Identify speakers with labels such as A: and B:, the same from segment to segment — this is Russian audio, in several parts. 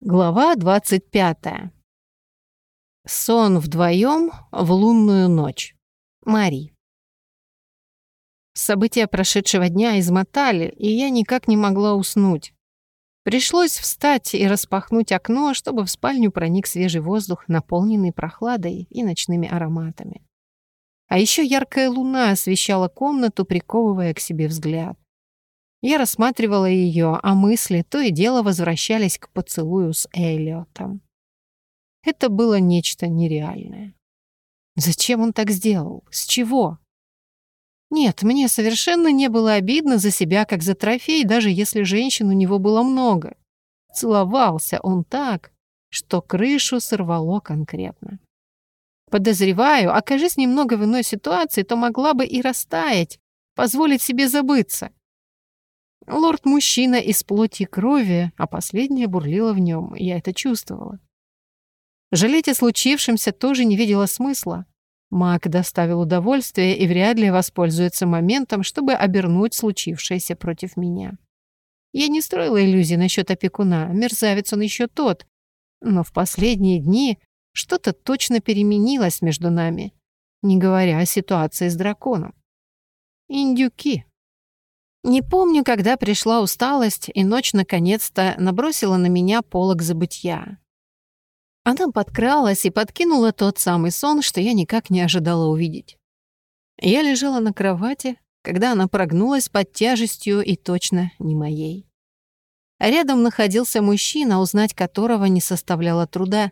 A: Глава 25. Сон вдвоем в лунную ночь. Мари. События прошедшего дня измотали, и я никак не могла уснуть. Пришлось встать и распахнуть окно, чтобы в спальню проник свежий воздух, наполненный прохладой и ночными ароматами. А еще яркая луна освещала комнату, приковывая к себе взгляд. Я рассматривала ее, а мысли то и дело возвращались к поцелую с Эллиотом. Это было нечто нереальное. Зачем он так сделал? С чего? Нет, мне совершенно не было обидно за себя, как за трофей, даже если женщин у него было много. Целовался он так, что крышу сорвало конкретно. Подозреваю, окажись немного в иной ситуации, то могла бы и растаять, позволить себе забыться. Лорд-мужчина из плоти и крови, а последнее бурлило в нем, я это чувствовала. Жалеть о случившемся тоже не видела смысла. Маг доставил удовольствие и вряд ли воспользуется моментом, чтобы обернуть случившееся против меня. Я не строила иллюзий насчет опекуна, мерзавец он еще тот. Но в последние дни что-то точно переменилось между нами, не говоря о ситуации с драконом. Индюки. Не помню, когда пришла усталость, и ночь наконец-то набросила на меня полог забытья. Она подкралась и подкинула тот самый сон, что я никак не ожидала увидеть. Я лежала на кровати, когда она прогнулась под тяжестью и точно не моей. рядом находился мужчина, узнать которого не составляло труда.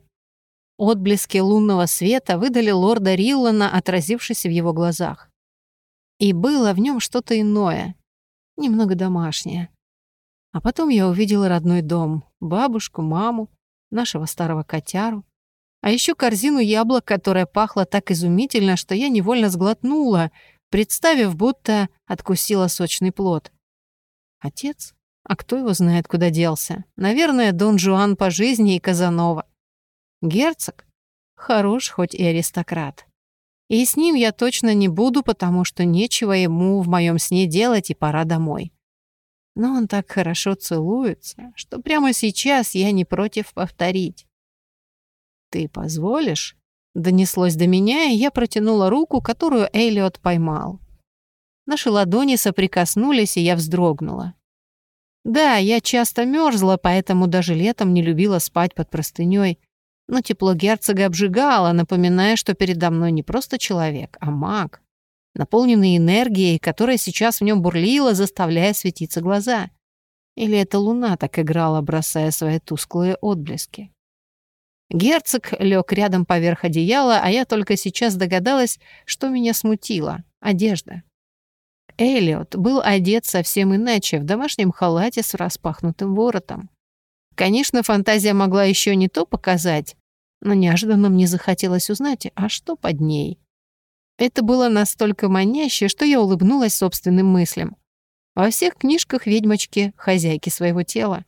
A: Отблески лунного света выдали лорда Риллана, отразившись в его глазах. И было в нем что-то иное — немного домашняя. А потом я увидела родной дом, бабушку, маму, нашего старого котяру, а еще корзину яблок, которая пахла так изумительно, что я невольно сглотнула, представив, будто откусила сочный плод. Отец? А кто его знает, куда делся? Наверное, Дон Жуан по жизни и Казанова. Герцог? Хорош, хоть и аристократ. И с ним я точно не буду, потому что нечего ему в моем сне делать и пора домой. Но он так хорошо целуется, что прямо сейчас я не против повторить. «Ты позволишь?» — донеслось до меня, и я протянула руку, которую Эллиот поймал. Наши ладони соприкоснулись, и я вздрогнула. Да, я часто мерзла, поэтому даже летом не любила спать под простыней, но тепло герцога обжигало, напоминая, что передо мной не просто человек, а маг, наполненный энергией, которая сейчас в нем бурлила, заставляя светиться глаза. Или эта луна так играла, бросая свои тусклые отблески. Герцог лег рядом поверх одеяла, а я только сейчас догадалась, что меня смутило — одежда. Элliot был одет совсем иначе, в домашнем халате с распахнутым воротом. Конечно, фантазия могла еще не то показать, но неожиданно мне захотелось узнать, а что под ней. Это было настолько маняще, что я улыбнулась собственным мыслям. Во всех книжках ведьмочки — хозяйки своего тела.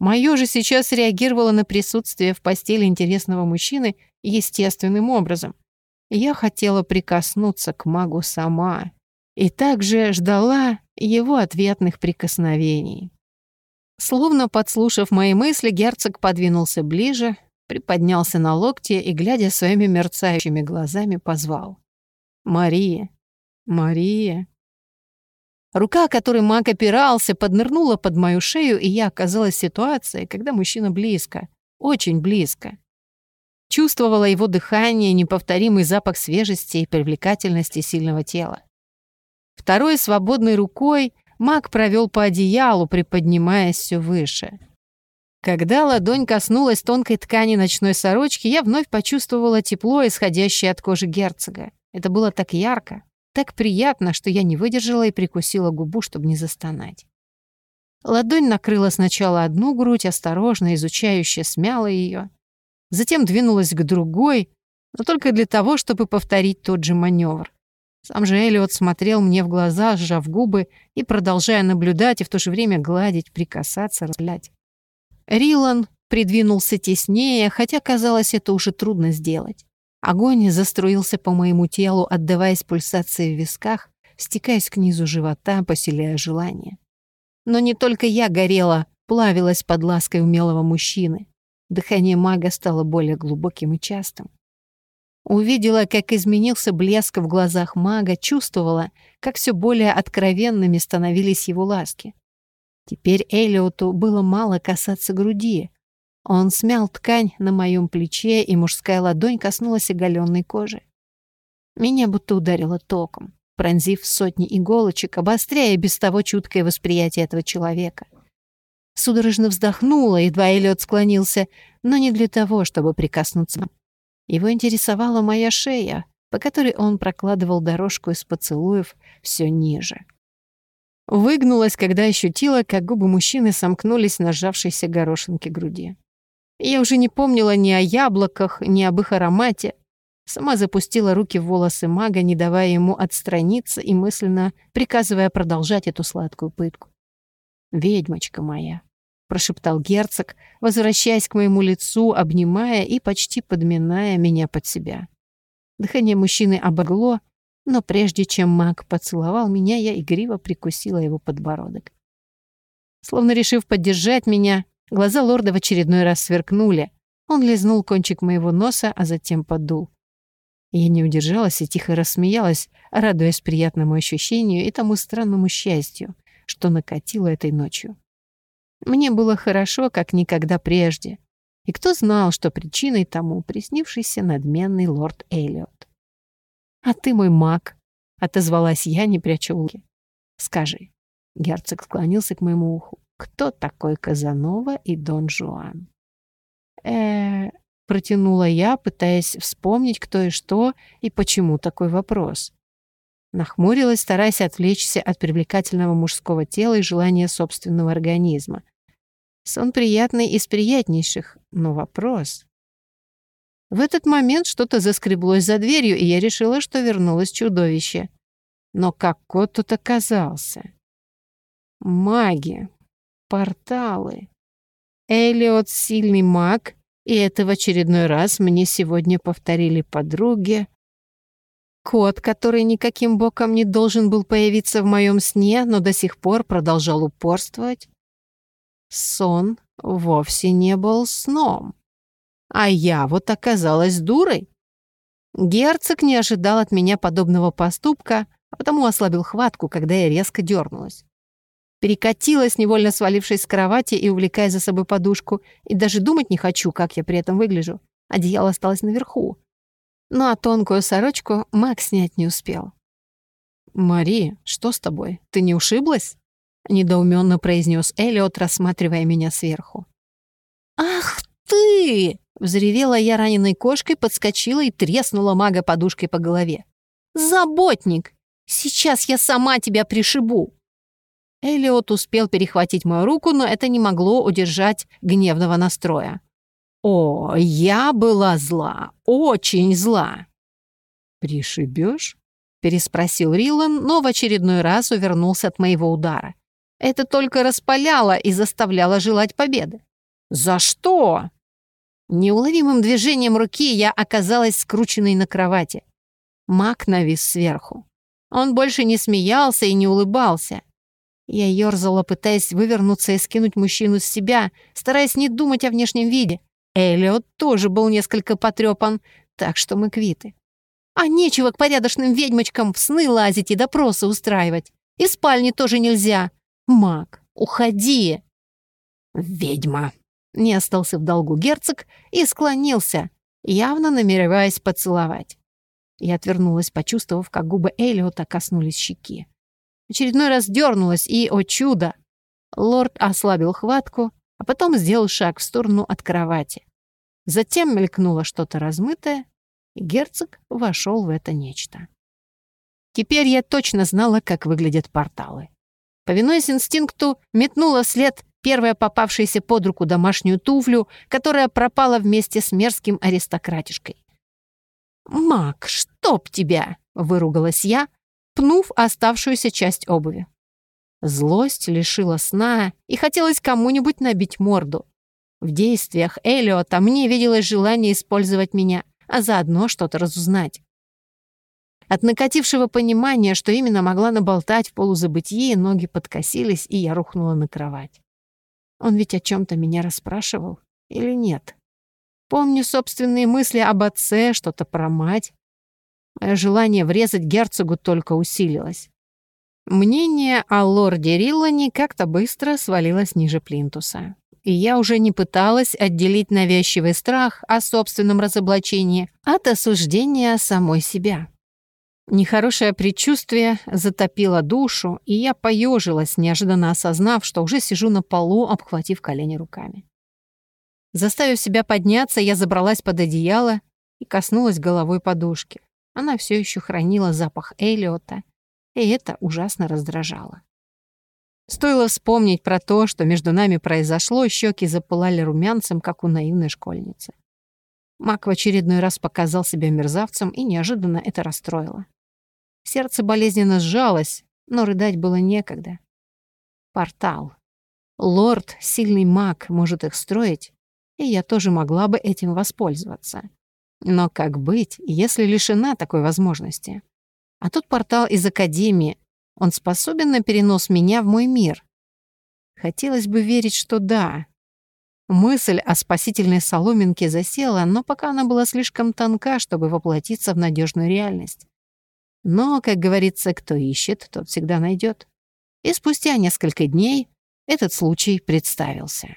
A: Моё же сейчас реагировало на присутствие в постели интересного мужчины естественным образом. Я хотела прикоснуться к магу сама и также ждала его ответных прикосновений. Словно подслушав мои мысли, герцог подвинулся ближе, приподнялся на локте и, глядя своими мерцающими глазами, позвал. «Мария! Мария!» Рука, которой маг опирался, поднырнула под мою шею, и я оказалась в ситуации, когда мужчина близко, очень близко. Чувствовала его дыхание, неповторимый запах свежести и привлекательности сильного тела. Второй свободной рукой Маг провел по одеялу, приподнимаясь все выше. Когда ладонь коснулась тонкой ткани ночной сорочки, я вновь почувствовала тепло, исходящее от кожи герцога. Это было так ярко, так приятно, что я не выдержала и прикусила губу, чтобы не застонать. Ладонь накрыла сначала одну грудь, осторожно, изучающе смяла ее, затем двинулась к другой, но только для того, чтобы повторить тот же маневр. Сам же Элиот смотрел мне в глаза, сжав губы и продолжая наблюдать и в то же время гладить, прикасаться, разглядеть. Рилан придвинулся теснее, хотя казалось, это уже трудно сделать. Огонь заструился по моему телу, отдаваясь пульсации в висках, стекаясь к низу живота, поселяя желание. Но не только я горела, плавилась под лаской умелого мужчины. Дыхание мага стало более глубоким и частым. Увидела, как изменился блеск в глазах мага, чувствовала, как все более откровенными становились его ласки. Теперь Элиоту было мало касаться груди. Он смял ткань на моем плече, и мужская ладонь коснулась оголенной кожи. Меня будто ударило током, пронзив сотни иголочек, обостряя без того чуткое восприятие этого человека. Судорожно вздохнула, едва Эллиот склонился, но не для того, чтобы прикоснуться. Его интересовала моя шея, по которой он прокладывал дорожку из поцелуев все ниже. Выгнулась, когда ощутила, как губы мужчины сомкнулись на сжавшейся горошинке груди. Я уже не помнила ни о яблоках, ни об их аромате. Сама запустила руки в волосы мага, не давая ему отстраниться и мысленно приказывая продолжать эту сладкую пытку. «Ведьмочка моя», — прошептал герцог, возвращаясь к моему лицу, обнимая и почти подминая меня под себя. Дыхание мужчины обогло, но прежде чем маг поцеловал меня, я игриво прикусила его подбородок. Словно решив поддержать меня, глаза лорда в очередной раз сверкнули. Он лизнул кончик моего носа, а затем подул. Я не удержалась и тихо рассмеялась, радуясь приятному ощущению и тому странному счастью, что накатило этой ночью. Мне было хорошо, как никогда прежде. И кто знал, что причиной тому приснившийся надменный лорд Эллиот. «А ты мой маг», — отозвалась я, не пряча улки. «Скажи». Герцог склонился к моему уху. «Кто такой Казанова и Дон Жуан?» э протянула я, пытаясь вспомнить, кто и что и почему такой вопрос. Нахмурилась, стараясь отвлечься от привлекательного мужского тела и желания собственного организма. Сон приятный из приятнейших, но вопрос... В этот момент что-то заскреблось за дверью, и я решила, что вернулось чудовище. Но как кот тут оказался? Маги. Порталы. Элиот — сильный маг, и это в очередной раз мне сегодня повторили подруги. Кот, который никаким боком не должен был появиться в моем сне, но до сих пор продолжал упорствовать. Сон вовсе не был сном. А я вот оказалась дурой. Герцог не ожидал от меня подобного поступка, а потому ослабил хватку, когда я резко дернулась. Перекатилась, невольно свалившись с кровати и увлекая за собой подушку, и даже думать не хочу, как я при этом выгляжу. Одеяло осталось наверху, ну а тонкую сорочку Мак снять не успел. «Мари, что с тобой? Ты не ушиблась?» — недоуменно произнес Элиот, рассматривая меня сверху. «Ах ты!» — взревела я раненой кошкой, подскочила и треснула мага подушкой по голове. «Заботник! Сейчас я сама тебя пришибу!» Элиот успел перехватить мою руку, но это не могло удержать гневного настроя. О, я была зла, очень зла. Пришибешь? переспросил Рилан, но в очередной раз увернулся от моего удара. Это только распаляло и заставляло желать победы. За что? Неуловимым движением руки я оказалась скрученной на кровати. Мак навис сверху. Он больше не смеялся и не улыбался. Я ерзала, пытаясь вывернуться и скинуть мужчину с себя, стараясь не думать о внешнем виде. Эллиот тоже был несколько потрепан, так что мы квиты. А нечего к порядочным ведьмочкам в сны лазить и допросы устраивать. И спальни тоже нельзя. Маг, уходи. Ведьма. Не остался в долгу герцог и склонился, явно намереваясь поцеловать. Я отвернулась, почувствовав, как губы Эллиота коснулись щеки. Очередной раз дернулась, и, о чудо, лорд ослабил хватку, а потом сделал шаг в сторону от кровати. Затем мелькнуло что-то размытое, и герцог вошел в это нечто. Теперь я точно знала, как выглядят порталы. Повинуясь инстинкту, метнула вслед первая попавшаяся под руку домашнюю туфлю, которая пропала вместе с мерзким аристократишкой. «Мак, чтоб тебя!» — выругалась я, пнув оставшуюся часть обуви. Злость лишила сна, и хотелось кому-нибудь набить морду. В действиях Элиота мне виделось желание использовать меня, а заодно что-то разузнать. От накатившего понимания, что именно могла наболтать в полузабытии, ноги подкосились, и я рухнула на кровать. Он ведь о чем то меня расспрашивал или нет? Помню собственные мысли об отце, что-то про мать. Мое желание врезать герцогу только усилилось. Мнение о лорде Риллане как-то быстро свалилось ниже плинтуса. И я уже не пыталась отделить навязчивый страх о собственном разоблачении от осуждения самой себя. Нехорошее предчувствие затопило душу, и я поежилась, неожиданно осознав, что уже сижу на полу, обхватив колени руками. Заставив себя подняться, я забралась под одеяло и коснулась головой подушки. Она все еще хранила запах Элиота, и это ужасно раздражало. Стоило вспомнить про то, что между нами произошло, щеки запылали румянцем, как у наивной школьницы. Мак в очередной раз показал себя мерзавцем, и неожиданно это расстроило. Сердце болезненно сжалось, но рыдать было некогда. Портал. Лорд, сильный маг, может их строить, и я тоже могла бы этим воспользоваться. Но как быть, если лишена такой возможности? А тут портал из Академии. Он способен на перенос меня в мой мир? Хотелось бы верить, что да. Мысль о спасительной соломинке засела, но пока она была слишком тонка, чтобы воплотиться в надежную реальность. Но, как говорится, кто ищет, тот всегда найдет. И спустя несколько дней этот случай представился.